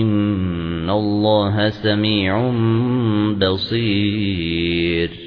إِنَّ اللَّهَ سَمِيعٌ بَصِيرٌ